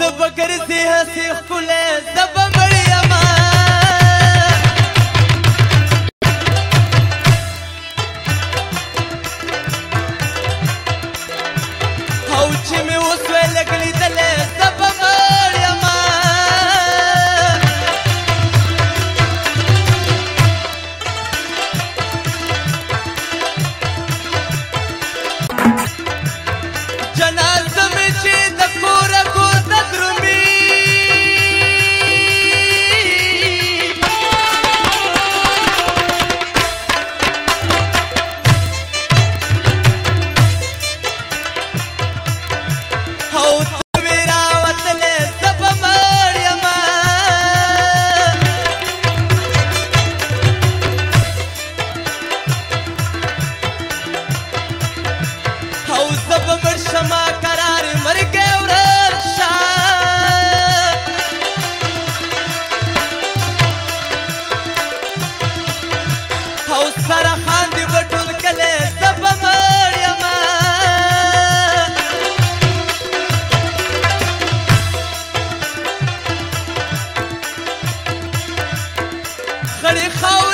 تبقى كرسي هسيخ كل زبا مري Allez,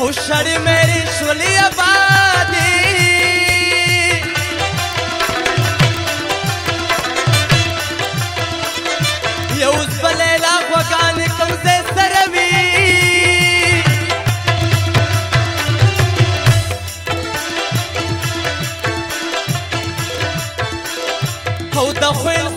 हुसर मेरी सुली आबादी ये उस बलेला भगवान कम से सरवी हौ दखल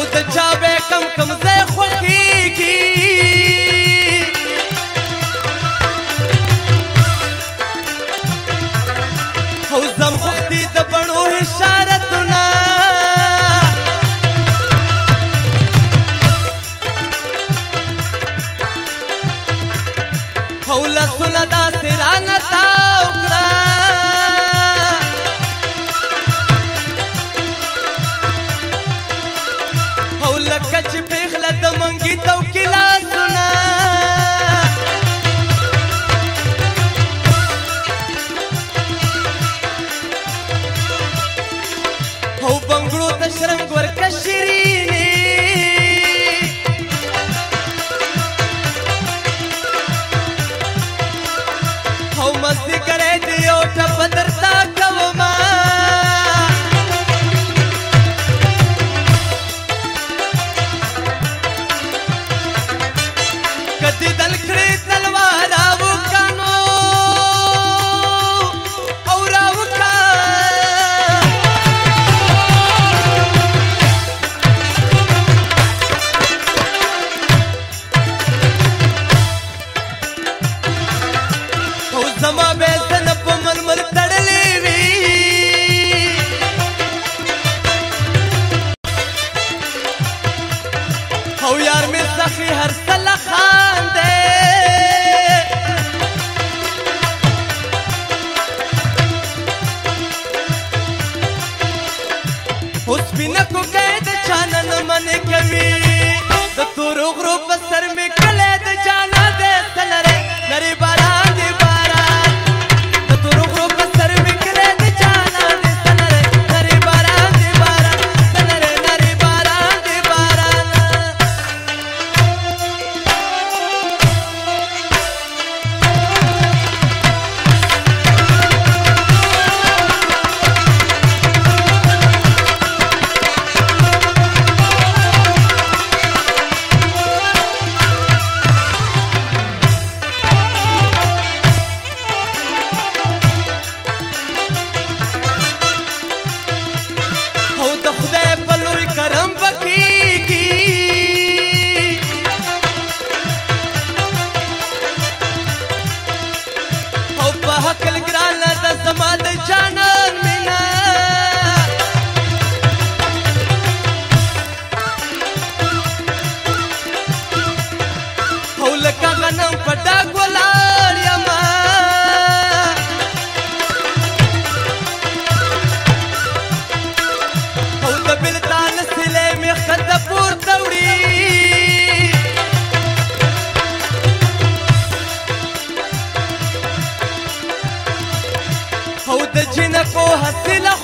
او د چا به کم کم زه خوخیږي او زم خوختي د بڼو اشارتونه او لسونه داسې رانه کړو د شرم ګور کشری اوس زما به تن په مرمر تړلې وي او یار مې سخي هر سل خان دې اوس بنا کو قید چانن من کوي د تور غرو په سر مې کله د جانا دې تلره نری بار जिनको हसला